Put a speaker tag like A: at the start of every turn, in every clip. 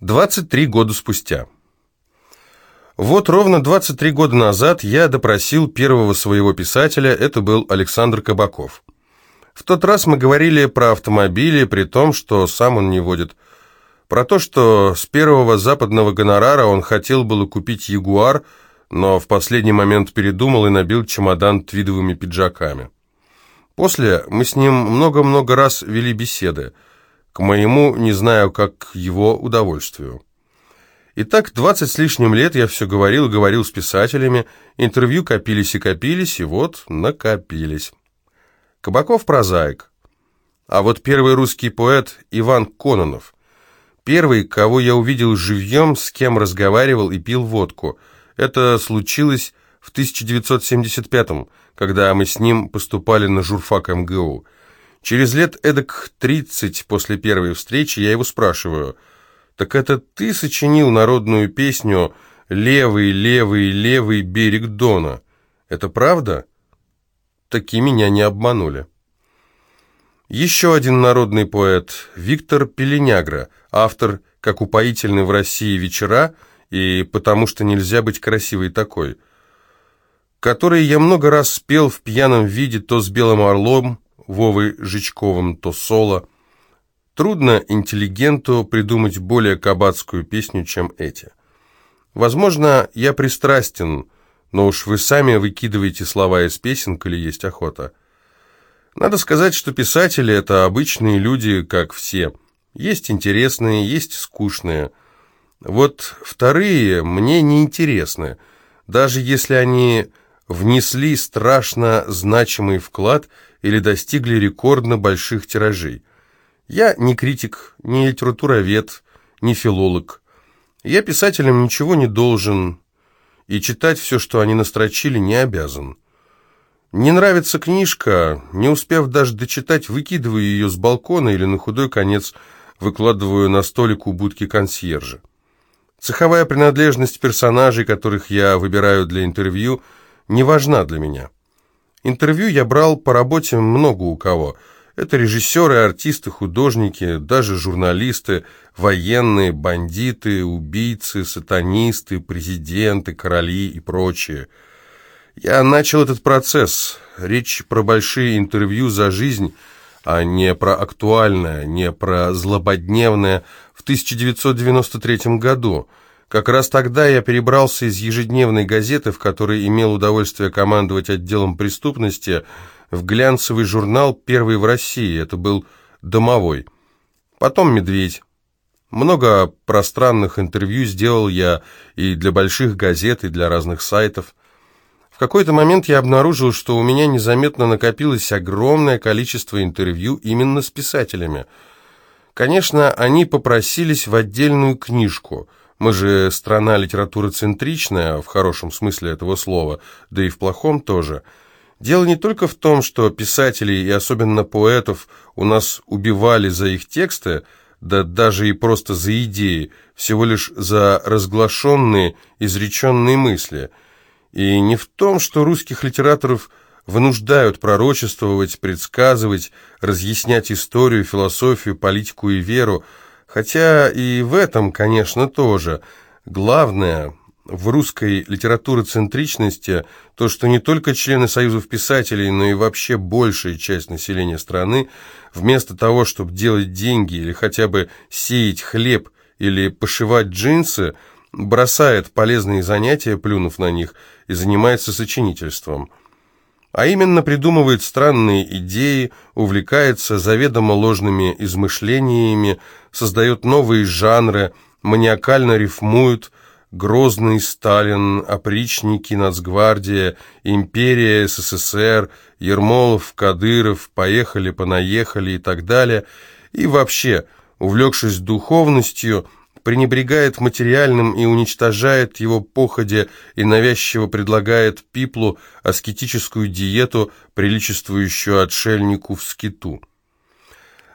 A: 23 года спустя. Вот ровно 23 года назад я допросил первого своего писателя, это был Александр Кабаков. В тот раз мы говорили про автомобили, при том, что сам он не водит. Про то, что с первого западного гонорара он хотел было купить «Ягуар», но в последний момент передумал и набил чемодан твидовыми пиджаками. После мы с ним много-много раз вели беседы – к моему, не знаю, как его удовольствию. Итак, двадцать с лишним лет я все говорил и говорил с писателями, интервью копились и копились, и вот накопились. Кабаков прозаик. А вот первый русский поэт Иван Кононов. Первый, кого я увидел живьем, с кем разговаривал и пил водку. Это случилось в 1975 когда мы с ним поступали на журфак МГУ. Через лет эдак тридцать после первой встречи я его спрашиваю, «Так это ты сочинил народную песню «Левый, левый, левый берег Дона»? Это правда?» Таки меня не обманули. Еще один народный поэт, Виктор Пеленягра, автор «Как упоительны в России вечера» и «Потому что нельзя быть красивой такой», который я много раз спел в пьяном виде то с Белым Орлом, Вовой Жичковым, то соло. Трудно интеллигенту придумать более кабацкую песню, чем эти. Возможно, я пристрастен, но уж вы сами выкидываете слова из песен, коли есть охота. Надо сказать, что писатели — это обычные люди, как все. Есть интересные, есть скучные. Вот вторые мне не интересны, даже если они внесли страшно значимый вклад — или достигли рекордно больших тиражей. Я не критик, не литературовед, не филолог. Я писателям ничего не должен, и читать все, что они настрочили, не обязан. Не нравится книжка, не успев даже дочитать, выкидываю ее с балкона или на худой конец выкладываю на столик у будки консьержа. Цеховая принадлежность персонажей, которых я выбираю для интервью, не важна для меня. Интервью я брал по работе много у кого. Это режиссеры, артисты, художники, даже журналисты, военные, бандиты, убийцы, сатанисты, президенты, короли и прочие. Я начал этот процесс. Речь про большие интервью за жизнь, а не про актуальное, не про злободневное в 1993 году – как раз тогда я перебрался из ежедневной газеты, в которой имел удовольствие командовать отделом преступности, в глянцевый журнал «Первый в России». Это был «Домовой». Потом «Медведь». Много пространных интервью сделал я и для больших газет, и для разных сайтов. В какой-то момент я обнаружил, что у меня незаметно накопилось огромное количество интервью именно с писателями. Конечно, они попросились в отдельную книжку – мы же страна литературоцентричная, в хорошем смысле этого слова, да и в плохом тоже. Дело не только в том, что писателей и особенно поэтов у нас убивали за их тексты, да даже и просто за идеи, всего лишь за разглашенные, изреченные мысли. И не в том, что русских литераторов вынуждают пророчествовать, предсказывать, разъяснять историю, философию, политику и веру, Хотя и в этом, конечно, тоже. Главное в русской литературоцентричности то, что не только члены союзов писателей, но и вообще большая часть населения страны, вместо того, чтобы делать деньги или хотя бы сеять хлеб или пошивать джинсы, бросает полезные занятия, плюнув на них, и занимается сочинительством – а именно придумывает странные идеи, увлекается заведомо ложными измышлениями, создает новые жанры, маниакально рифмует Грозный Сталин, опричники, Нацгвардия, Империя, СССР, Ермолов, Кадыров, поехали-понаехали и так далее. И вообще, увлекшись духовностью, пренебрегает материальным и уничтожает его походе и навязчиво предлагает Пиплу аскетическую диету, приличествующую отшельнику в скиту.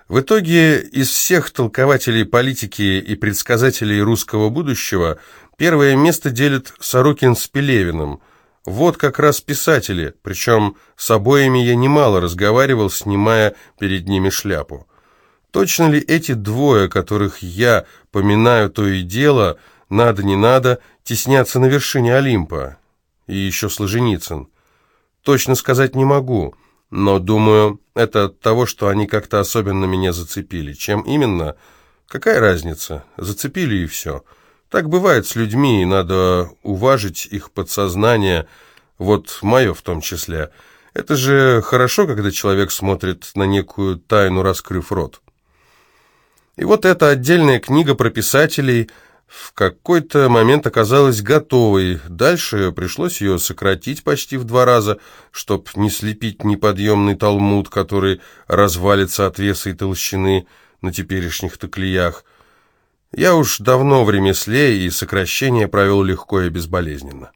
A: В итоге из всех толкователей политики и предсказателей русского будущего первое место делит Сорокин с Пелевиным. Вот как раз писатели, причем с обоими я немало разговаривал, снимая перед ними шляпу. Точно ли эти двое, которых я поминаю то и дело, надо не надо, теснятся на вершине Олимпа? И еще Сложеницын. Точно сказать не могу, но, думаю, это от того, что они как-то особенно меня зацепили. Чем именно? Какая разница? Зацепили и все. Так бывает с людьми, и надо уважить их подсознание, вот мое в том числе. Это же хорошо, когда человек смотрит на некую тайну, раскрыв рот. И вот эта отдельная книга про писателей – в какой-то момент оказалась готовой. Дальше пришлось ее сократить почти в два раза, чтоб не слепить неподъемный талмуд, который развалится от веса и толщины на теперешних-то. Я уж давно в ремесле, и сокращение провел легко и безболезненно.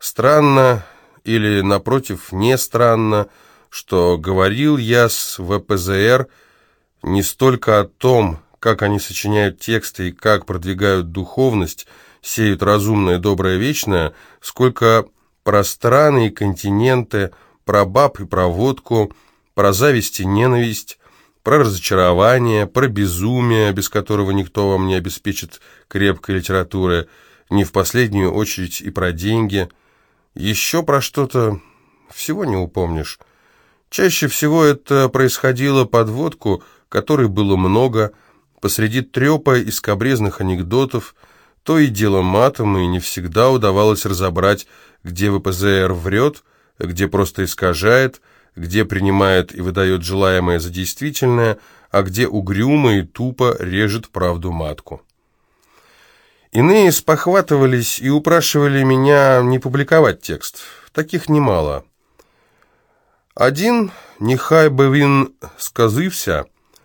A: Странно, или, напротив, не странно, что говорил я с ВПЗР не столько о том, как они сочиняют тексты и как продвигают духовность, сеют разумное, доброе, вечное, сколько про страны и континенты, про баб и про водку, про зависть и ненависть, про разочарование, про безумие, без которого никто вам не обеспечит крепкой литературы, не в последнюю очередь и про деньги. Еще про что-то всего не упомнишь. Чаще всего это происходило под водку, которой было много, посреди трепа и скобрезных анекдотов, то и дело матом, и не всегда удавалось разобрать, где ВПЗР врет, где просто искажает, где принимает и выдает желаемое за действительное, а где угрюмо и тупо режет правду матку. Иные спохватывались и упрашивали меня не публиковать текст. Таких немало. Один, нехай бы він сказився,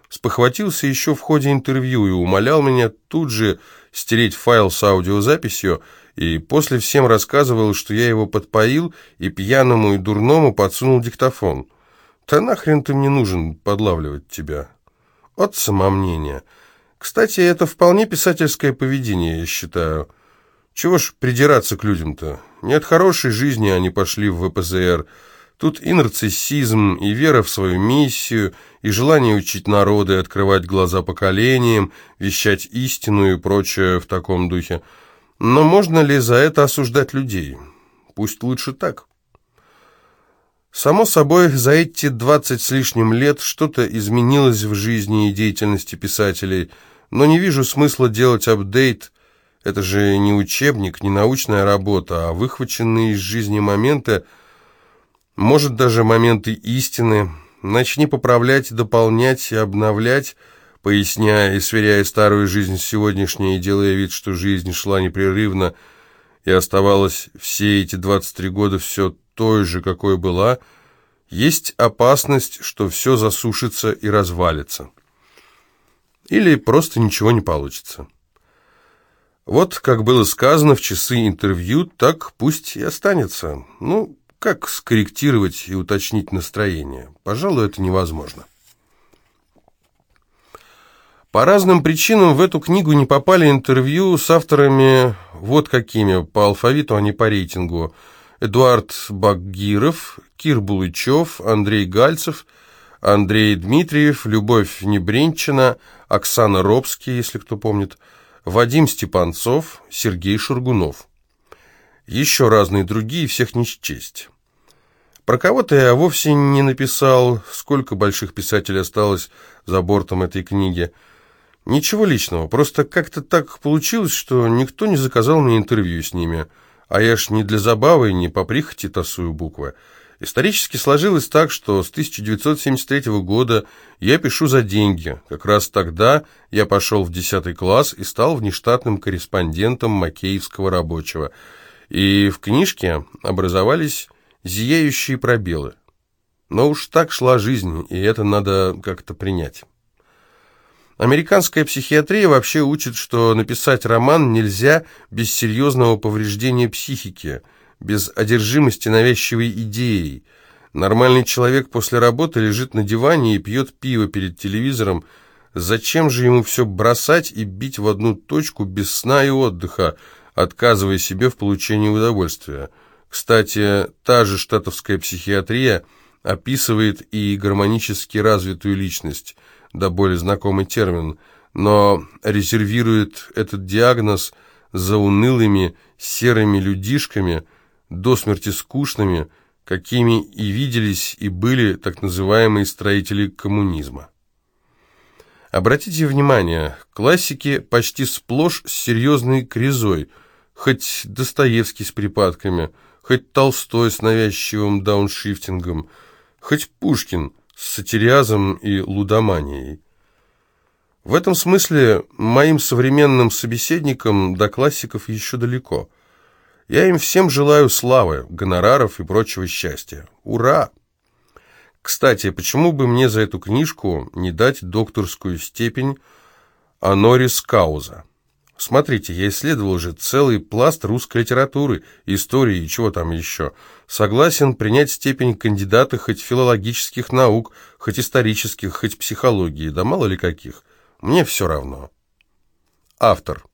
A: спохватился еще в ходе интервью и умолял меня тут же стереть файл с аудиозаписью, и после всем рассказывал, что я его подпоил и пьяному и дурному подсунул диктофон. «Да нахрен ты мне нужен подлавливать тебя?» От самомнения. Кстати, это вполне писательское поведение, я считаю. Чего ж придираться к людям-то? Не от хорошей жизни они пошли в ВПЗР, Тут и нарциссизм, и вера в свою миссию, и желание учить народы, открывать глаза поколениям, вещать истину и прочее в таком духе. Но можно ли за это осуждать людей? Пусть лучше так. Само собой, за эти двадцать с лишним лет что-то изменилось в жизни и деятельности писателей, но не вижу смысла делать апдейт. Это же не учебник, не научная работа, а выхваченные из жизни моменты – может, даже моменты истины. Начни поправлять, дополнять и обновлять, поясняя и сверяя старую жизнь с сегодняшней, делая вид, что жизнь шла непрерывно и оставалась все эти 23 года все той же, какой была, есть опасность, что все засушится и развалится. Или просто ничего не получится. Вот, как было сказано в часы интервью, так пусть и останется. Ну, как скорректировать и уточнить настроение? Пожалуй, это невозможно. По разным причинам в эту книгу не попали интервью с авторами вот какими, по алфавиту, а не по рейтингу. Эдуард Багиров, Кир Булычев, Андрей Гальцев, Андрей Дмитриев, Любовь Небренчина, Оксана Робский, если кто помнит, Вадим Степанцов, Сергей Шургунов еще разные другие, всех не счесть. Про кого-то я вовсе не написал, сколько больших писателей осталось за бортом этой книги. Ничего личного, просто как-то так получилось, что никто не заказал мне интервью с ними, а я ж не для забавы, не по прихоти тасую буквы. Исторически сложилось так, что с 1973 года я пишу за деньги. Как раз тогда я пошел в 10 класс и стал внештатным корреспондентом Макеевского рабочего – и в книжке образовались зияющие пробелы. Но уж так шла жизнь, и это надо как-то принять. Американская психиатрия вообще учит, что написать роман нельзя без серьезного повреждения психики, без одержимости навязчивой идеей. Нормальный человек после работы лежит на диване и пьет пиво перед телевизором. Зачем же ему все бросать и бить в одну точку без сна и отдыха, отказывая себе в получении удовольствия. Кстати, та же штатовская психиатрия описывает и гармонически развитую личность. да более знакомый термин, но резервирует этот диагноз за унылыми серыми людишками, до смерти скучными, какими и виделись и были так называемые строители коммунизма. Обратите внимание, классики почти сплошь с серьезной кризой, хоть Достоевский с припадками, хоть Толстой с навязчивым дауншифтингом, хоть Пушкин с сатириазом и лудоманией. В этом смысле моим современным собеседникам до классиков еще далеко. Я им всем желаю славы, гонораров и прочего счастья. Ура! Кстати, почему бы мне за эту книжку не дать докторскую степень Анорис Кауза? Смотрите, я исследовал уже целый пласт русской литературы, истории и чего там еще. Согласен принять степень кандидата хоть филологических наук, хоть исторических, хоть психологии, да мало ли каких. Мне все равно. Автор.